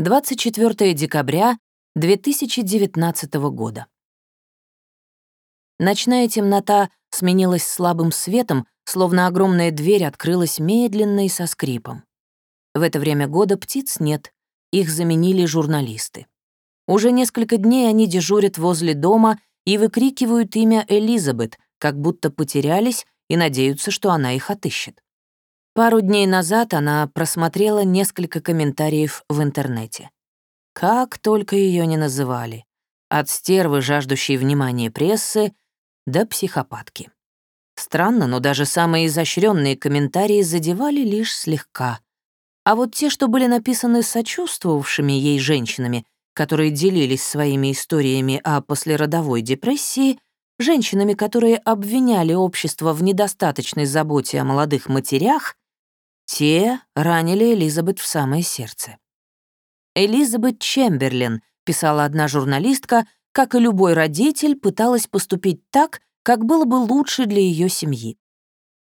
24 декабря 2019 года. Ночная темнота сменилась слабым светом, словно огромная дверь открылась медленно и со скрипом. В это время года птиц нет, их заменили журналисты. Уже несколько дней они дежурят возле дома и выкрикивают имя Элизабет, как будто потерялись и надеются, что она их отыщет. Пару дней назад она просмотрела несколько комментариев в интернете. Как только ее не называли. От стервы, жаждущей внимания прессы, до психопатки. Странно, но даже самые изощренные комментарии задевали лишь слегка. А вот те, что были написаны сочувствовавшими ей женщинами, которые делились своими историями о послеродовой депрессии, женщинами, которые обвиняли общество в недостаточной заботе о молодых матерях, те ранили Элизабет в самое сердце. Элизабет Чемберлин, писала одна журналистка, как и любой родитель, пыталась поступить так, как было бы лучше для ее семьи.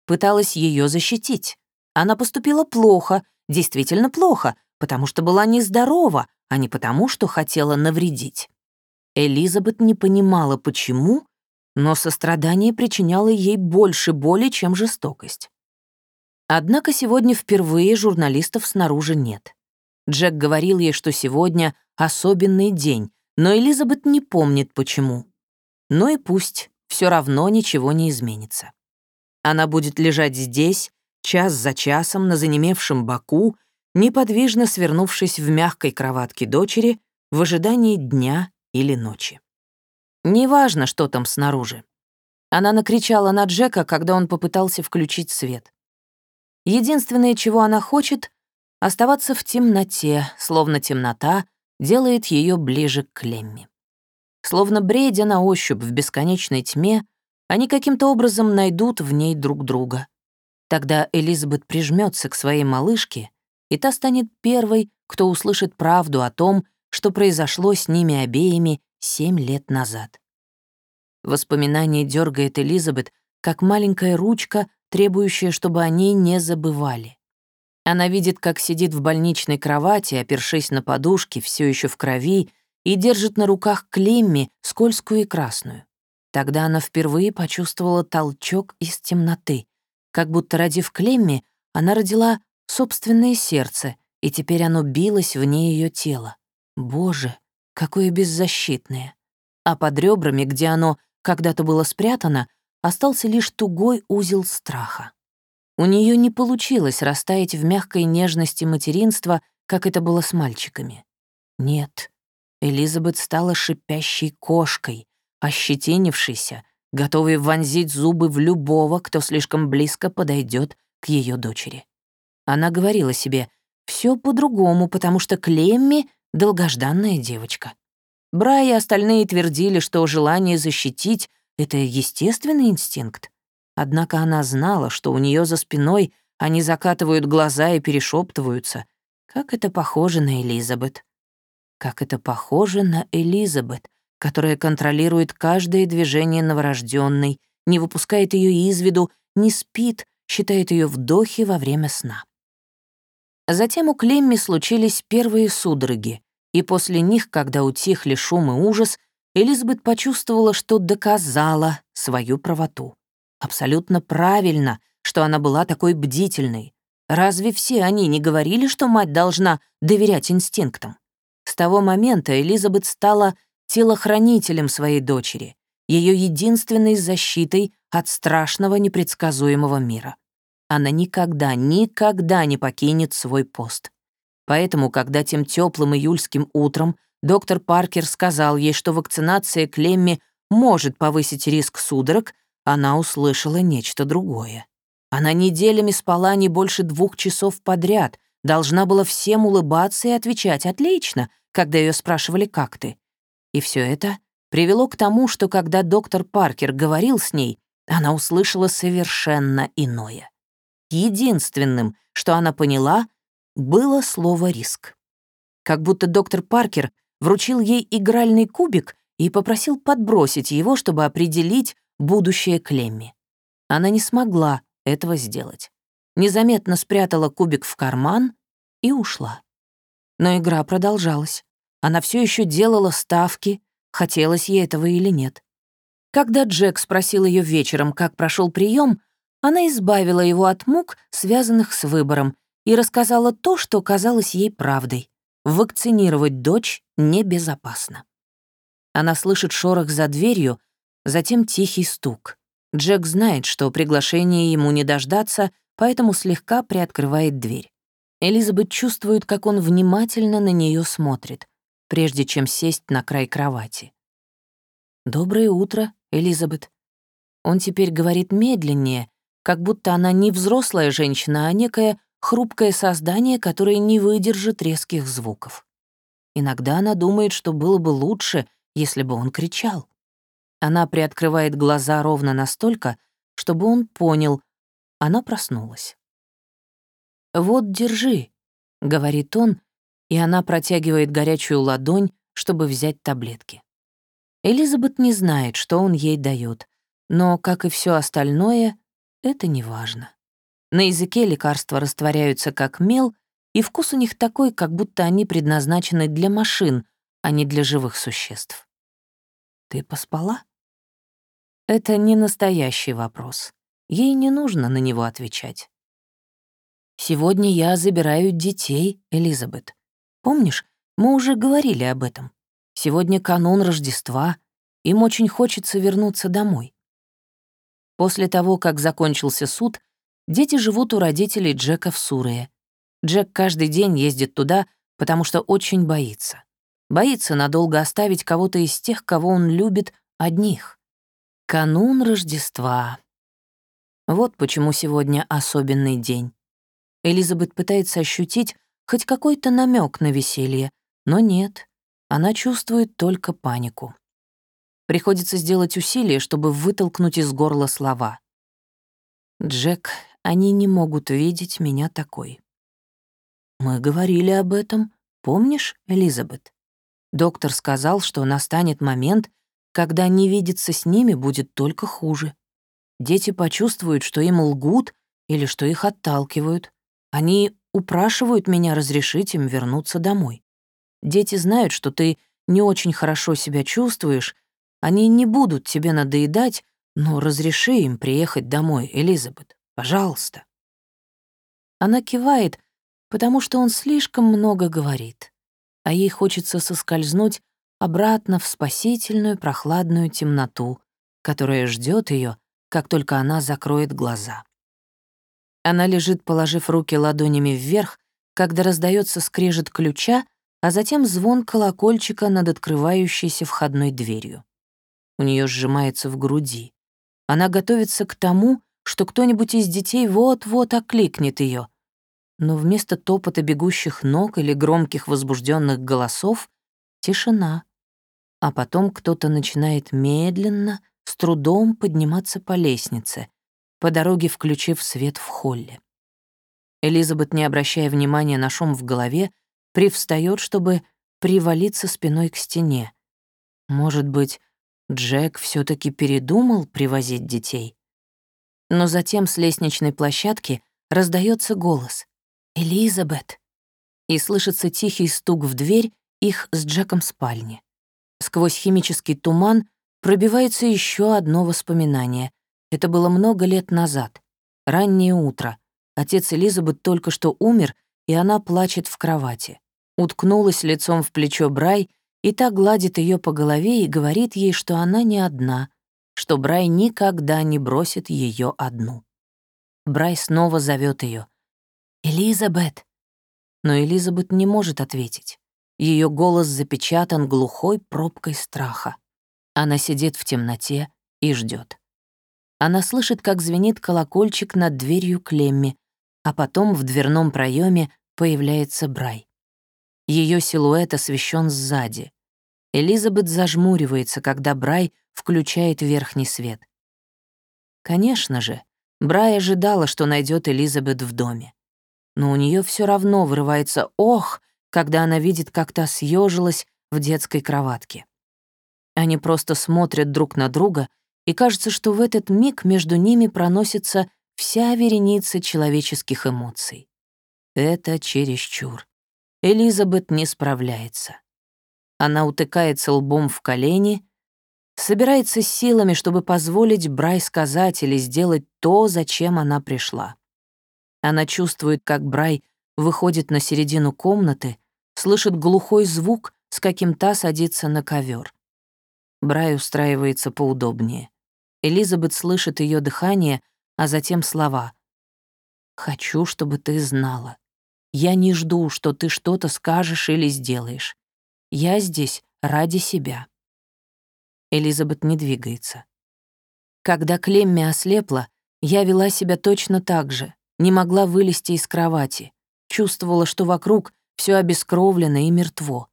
Пыталась ее защитить. Она поступила плохо, действительно плохо, потому что была нездорова, а не потому, что хотела навредить. Элизабет не понимала, почему, но сострадание причиняло ей больше боли, чем жестокость. Однако сегодня впервые журналистов снаружи нет. Джек говорил ей, что сегодня особенный день, но Элизабет не помнит, почему. Ну и пусть, все равно ничего не изменится. Она будет лежать здесь, час за часом, на занемевшем боку, неподвижно свернувшись в мягкой кроватке дочери, в ожидании дня или ночи. Неважно, что там снаружи. Она накричала на Джека, когда он попытался включить свет. Единственное, чего она хочет — оставаться в темноте, словно темнота делает ее ближе к Клемми. Словно бредя на ощупь в бесконечной тьме, они каким-то образом найдут в ней друг друга. Тогда Элизабет прижмется к своей малышке, и та станет первой, кто услышит правду о том, что произошло с ними обеими семь лет назад. Воспоминание дергает Элизабет, как маленькая ручка, требующая, чтобы о ней не забывали. Она видит, как сидит в больничной кровати, опершись на подушке, все еще в крови, и держит на руках Клемми, скользкую и красную. Тогда она впервые почувствовала толчок из темноты, как будто, родив Клемми, она родила собственное сердце, и теперь оно билось вне ее тела. Боже, какое беззащитное. А под ребрами, где оно когда-то было спрятано, остался лишь тугой узел страха. У нее не получилось растаять в мягкой нежности материнства, как это было с мальчиками. Нет, Элизабет стала шипящей кошкой, ощетинившейся, готовой вонзить зубы в любого, кто слишком близко подойдет к ее дочери. Она говорила себе, все по-другому, потому что Клемми — долгожданная девочка. Брай и остальные твердили, что желание защитить это естественный инстинкт. Однако она знала, что у нее за спиной они закатывают глаза и перешептываются. Как это похоже на Элизабет. Как это похоже на Элизабет, которая контролирует каждое движение новорожденной, не выпускает ее из виду, не спит, считает ее вдохи во время сна. Затем у Клемми случились первые судороги, и после них, когда утихли шум и ужас, Элизабет почувствовала, что доказала свою правоту. Абсолютно правильно, что она была такой бдительной. Разве все они не говорили, что мать должна доверять инстинктам? С того момента Элизабет стала телохранителем своей дочери, ее единственной защитой от страшного непредсказуемого мира. Она никогда, никогда не покинет свой пост. Поэтому, когда тем теплым июльским утром Доктор Паркер сказал ей, что вакцинация Клемми может повысить риск судорог, она услышала нечто другое. Она неделями спала не больше двух часов подряд, должна была всем улыбаться и отвечать «отлично», когда ее спрашивали «как ты?». И все это привело к тому, что когда доктор Паркер говорил с ней, она услышала совершенно иное. Единственным, что она поняла, было слово «риск». Как будто доктор Паркер вручил ей игральный кубик и попросил подбросить его, чтобы определить будущее Клемми. Она не смогла этого сделать. Незаметно спрятала кубик в карман и ушла. Но игра продолжалась. Она все еще делала ставки, хотелось ей этого или нет. Когда Джек спросил ее вечером, как прошел прием, она избавила его от мук, связанных с выбором, и рассказала то, что казалось ей правдой. Вакцинировать дочь небезопасно. Она слышит шорох за дверью, затем тихий стук. Джек знает, что приглашение ему не дождаться, поэтому слегка приоткрывает дверь. Элизабет чувствует, как он внимательно на нее смотрит, прежде чем сесть на край кровати. «Доброе утро, Элизабет». Он теперь говорит медленнее, как будто она не взрослая женщина, а некое хрупкое создание, которое не выдержит резких звуков. Иногда она думает, что было бы лучше, если бы он кричал. Она приоткрывает глаза ровно настолько, чтобы он понял, она проснулась. «Вот, держи», — говорит он, и она протягивает горячую ладонь, чтобы взять таблетки. Элизабет не знает, что он ей дает, но, как и все остальное, это не важно. На языке лекарства растворяются как мел, и вкус у них такой, как будто они предназначены для машин, а не для живых существ. «Ты поспала?» Это не настоящий вопрос. Ей не нужно на него отвечать. «Сегодня я забираю детей, Элизабет. Помнишь, мы уже говорили об этом. Сегодня канун Рождества, им очень хочется вернуться домой. После того, как закончился суд, дети живут у родителей Джека в Сурее. Джек каждый день ездит туда, потому что очень боится. Боится надолго оставить кого-то из тех, кого он любит, одних. Канун Рождества. Вот почему сегодня особенный день. Элизабет пытается ощутить хоть какой-то намек на веселье, но нет, она чувствует только панику. Приходится сделать усилие, чтобы вытолкнуть из горла слова. «Джек, они не могут видеть меня такой». «Мы говорили об этом, помнишь, Элизабет?» Доктор сказал, что настанет момент, когда не видеться с ними будет только хуже. Дети почувствуют, что им лгут или что их отталкивают. Они упрашивают меня разрешить им вернуться домой. Дети знают, что ты не очень хорошо себя чувствуешь, они не будут тебе надоедать, но разреши им приехать домой, Элизабет, пожалуйста. Она кивает, потому что он слишком много говорит, а ей хочется соскользнуть обратно в спасительную прохладную темноту, которая ждет ее, как только она закроет глаза. Она лежит, положив руки ладонями вверх, когда раздается скрежет ключа, а затем звон колокольчика над открывающейся входной дверью. У нее сжимается в груди. Она готовится к тому, что кто-нибудь из детей вот-вот окликнет ее. Но вместо топота бегущих ног или громких возбужденных голосов — тишина, а потом кто-то начинает медленно, с трудом подниматься по лестнице, по дороге включив свет в холле. Элизабет, не обращая внимания на шум в голове, привстает, чтобы привалиться спиной к стене. Может быть, Джек все таки передумал привозить детей? Но затем с лестничной площадки раздается голос «Элизабет!» и слышится тихий стук в дверь их с Джеком спальни. Сквозь химический туман пробивается еще одно воспоминание. Это было много лет назад. Раннее утро. Отец Элизабет только что умер, и она плачет в кровати. Уткнулась лицом в плечо Брай, и та гладит ее по голове и говорит ей, что она не одна, что Брай никогда не бросит ее одну. Брай снова зовет ее. «Элизабет!» Но Элизабет не может ответить. Ее голос запечатан глухой пробкой страха. Она сидит в темноте и ждет. Она слышит, как звенит колокольчик над дверью Клемми, а потом в дверном проеме появляется Брай. Ее силуэт освещен сзади. Элизабет зажмуривается, когда Брай включает верхний свет. Конечно же, Брай ожидала, что найдет Элизабет в доме. Но у нее все равно вырывается «Ох!», когда она видит, как та съежилась в детской кроватке. Они просто смотрят друг на друга, и кажется, что в этот миг между ними проносится вся вереница человеческих эмоций. Это чересчур. Элизабет не справляется. Она утыкается лбом в колени, собирается силами, чтобы позволить Брай сказать или сделать то, зачем она пришла. Она чувствует, как Брай выходит на середину комнаты, слышит глухой звук, с каким та садится на ковер. Брай устраивается поудобнее. Элизабет слышит ее дыхание, а затем слова. «Хочу, чтобы ты знала. Я не жду, что ты что-то скажешь или сделаешь. Я здесь ради себя». Элизабет не двигается. Когда Клемми ослепла, я вела себя точно так же, не могла вылезти из кровати, чувствовала, что вокруг все обескровлено и мертво.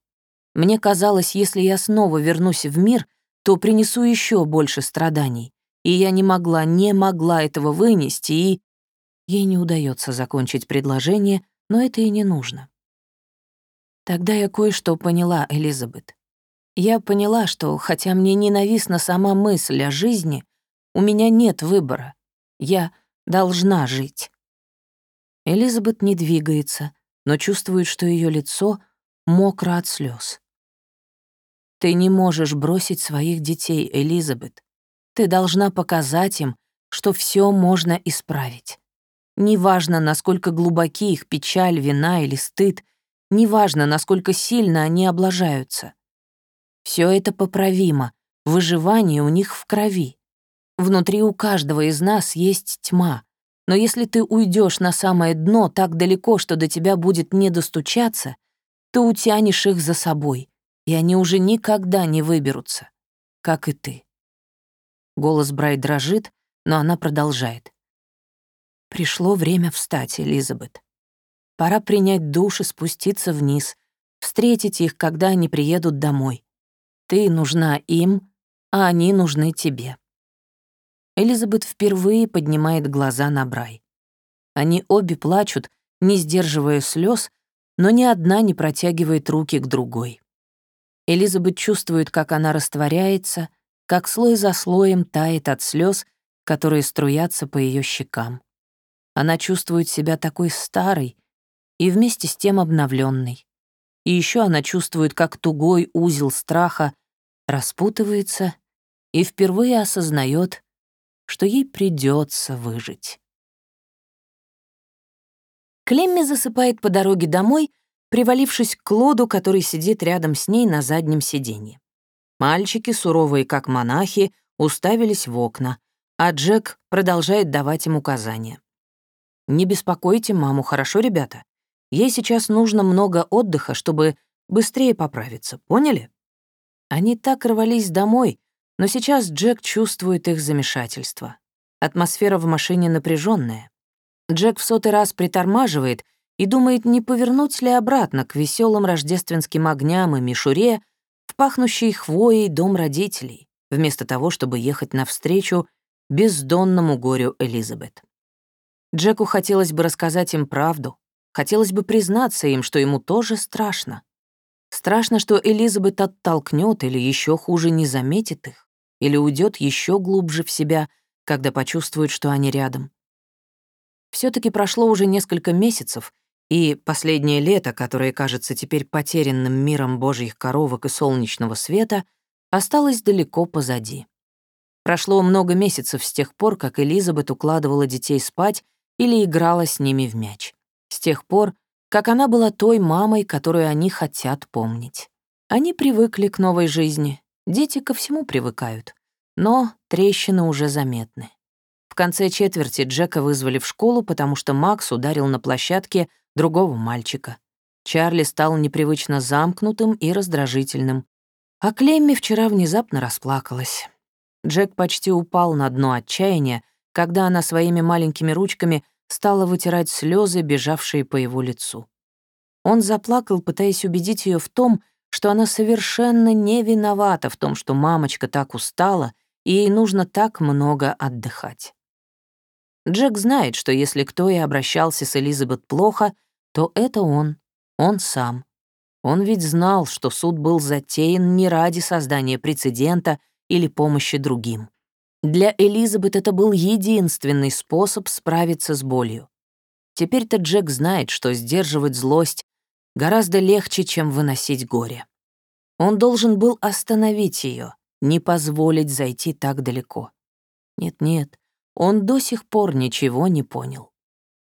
Мне казалось, если я снова вернусь в мир, то принесу еще больше страданий. И я не могла, не могла этого вынести, и... Ей не удается закончить предложение, но это и не нужно. Тогда я кое-что поняла, Элизабет. Я поняла, что, хотя мне ненавистна сама мысль о жизни, у меня нет выбора. Я должна жить. Элизабет не двигается, но чувствует, что ее лицо мокро от слез. Ты не можешь бросить своих детей, Элизабет. Ты должна показать им, что все можно исправить. Неважно, насколько глубоки их печаль, вина или стыд, неважно, насколько сильно они облажаются. Все это поправимо, выживание у них в крови. Внутри у каждого из нас есть тьма, но если ты уйдешь на самое дно так далеко, что до тебя будет не достучаться, ты утянешь их за собой, и они уже никогда не выберутся, как и ты. Голос Брай дрожит, но она продолжает. Пришло время встать, Элизабет. Пора принять душ и спуститься вниз, встретить их, когда они приедут домой. Ты нужна им, а они нужны тебе. Элизабет впервые поднимает глаза на Брай. Они обе плачут, не сдерживая слез, но ни одна не протягивает руки к другой. Элизабет чувствует, как она растворяется, как слой за слоем тает от слез, которые струятся по ее щекам. Она чувствует себя такой старой и вместе с тем обновленной. И еще она чувствует, как тугой узел страха распутывается и впервые осознает, что ей придется выжить. Клемми засыпает по дороге домой — привалившись к Клоду, который сидит рядом с ней на заднем сиденье. Мальчики, суровые как монахи, уставились в окна, а Джек продолжает давать им указания. «Не беспокойте маму, хорошо, ребята? Ей сейчас нужно много отдыха, чтобы быстрее поправиться, поняли?» Они так рвались домой, но сейчас Джек чувствует их замешательство. Атмосфера в машине напряженная. Джек в сотый раз притормаживает и думает, не повернуть ли обратно к веселым рождественским огням и мишуре в пахнущий хвоей дом родителей, вместо того, чтобы ехать навстречу бездонному горю Элизабет. Джеку хотелось бы рассказать им правду, хотелось бы признаться им, что ему тоже страшно. Страшно, что Элизабет оттолкнет или еще хуже не заметит их, или уйдет еще глубже в себя, когда почувствует, что они рядом. все таки прошло уже несколько месяцев, и последнее лето, которое кажется теперь потерянным миром божьих коровок и солнечного света, осталось далеко позади. Прошло много месяцев с тех пор, как Элизабет укладывала детей спать или играла с ними в мяч. С тех пор, как она была той мамой, которую они хотят помнить. Они привыкли к новой жизни, дети ко всему привыкают, но трещины уже заметны. В конце четверти Джека вызвали в школу, потому что Макс ударил на площадке другого мальчика. Чарли стал непривычно замкнутым и раздражительным. А Клемми вчера внезапно расплакалась. Джек почти упал на дно отчаяния, когда она своими маленькими ручками стала вытирать слезы, бежавшие по его лицу. Он заплакал, пытаясь убедить ее в том, что она совершенно не виновата в том, что мамочка так устала, и ей нужно так много отдыхать. Джек знает, что если кто и обращался с Элизабет плохо, то это он, он сам. Он ведь знал, что суд был затеян не ради создания прецедента или помощи другим. Для Элизабет это был единственный способ справиться с болью. Теперь-то Джек знает, что сдерживать злость гораздо легче, чем выносить горе. Он должен был остановить ее, не позволить зайти так далеко. Нет-нет, он до сих пор ничего не понял.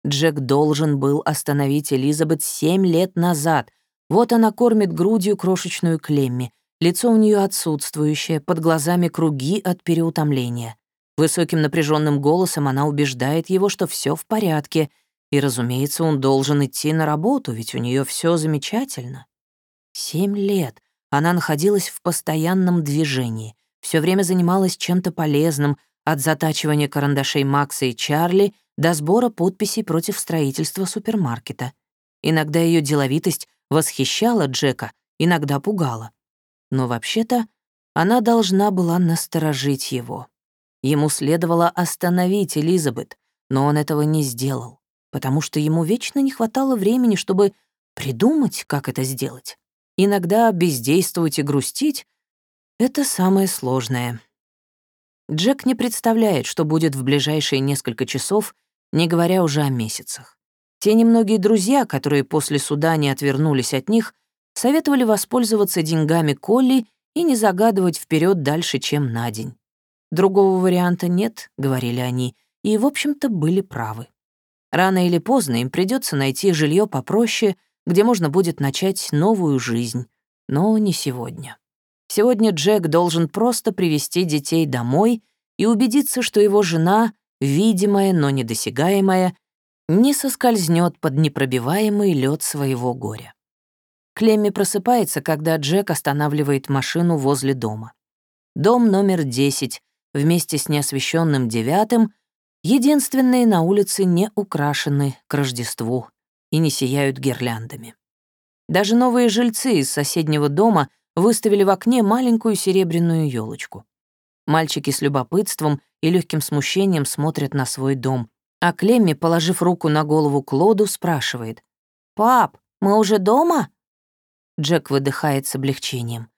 Джек должен был остановить Элизабет семь лет назад. Вот она кормит грудью крошечную Клемми. Лицо у нее отсутствующее, под глазами круги от переутомления. Высоким напряженным голосом она убеждает его, что все в порядке, и, разумеется, он должен идти на работу, ведь у нее все замечательно. Семь лет она находилась в постоянном движении, все время занималась чем-то полезным, от затачивания карандашей Макса и Чарли до сбора подписей против строительства супермаркета. Иногда ее деловитость восхищала Джека, иногда пугала. Но вообще-то она должна была насторожить его. Ему следовало остановить Элизабет, но он этого не сделал, потому что ему вечно не хватало времени, чтобы придумать, как это сделать. Иногда бездействовать и грустить — это самое сложное. Джек не представляет, что будет в ближайшие несколько часов, не говоря уже о месяцах. Те немногие друзья, которые после суда не отвернулись от них, советовали воспользоваться деньгами Колли и не загадывать вперед дальше, чем на день. Другого варианта нет, говорили они, и, в общем-то, были правы. Рано или поздно им придется найти жилье попроще, где можно будет начать новую жизнь, но не сегодня. Сегодня Джек должен просто привести детей домой и убедиться, что его жена, видимая, но недосягаемая, не соскользнет под непробиваемый лед своего горя. Клемми просыпается, когда Джек останавливает машину возле дома. Дом номер 10 вместе с неосвещенным девятым единственные на улице не украшены к Рождеству и не сияют гирляндами. Даже новые жильцы из соседнего дома выставили в окне маленькую серебряную елочку. Мальчики с любопытством и легким смущением смотрят на свой дом, а Клемми, положив руку на голову Клоду, спрашивает. «Пап, мы уже дома?» Джек выдыхает с облегчением.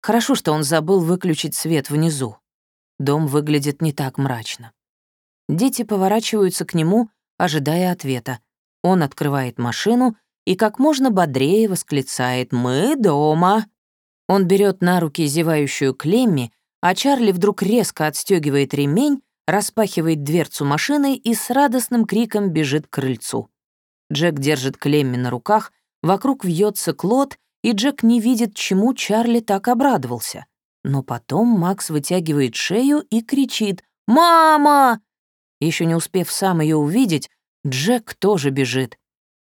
Хорошо, что он забыл выключить свет внизу. Дом выглядит не так мрачно. Дети поворачиваются к нему, ожидая ответа. Он открывает машину и как можно бодрее восклицает «Мы дома!». Он берет на руки зевающую Клемми, а Чарли вдруг резко отстегивает ремень, распахивает дверцу машины и с радостным криком бежит к крыльцу. Джек держит Клемми на руках, вокруг вьется Клод, и Джек не видит, чему Чарли так обрадовался. Но потом Макс вытягивает шею и кричит «Мама!». Еще не успев сам ее увидеть, Джек тоже бежит.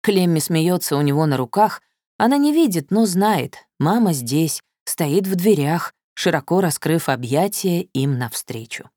Клемми смеется у него на руках, она не видит, но знает, мама здесь, стоит в дверях, широко раскрыв объятия им навстречу.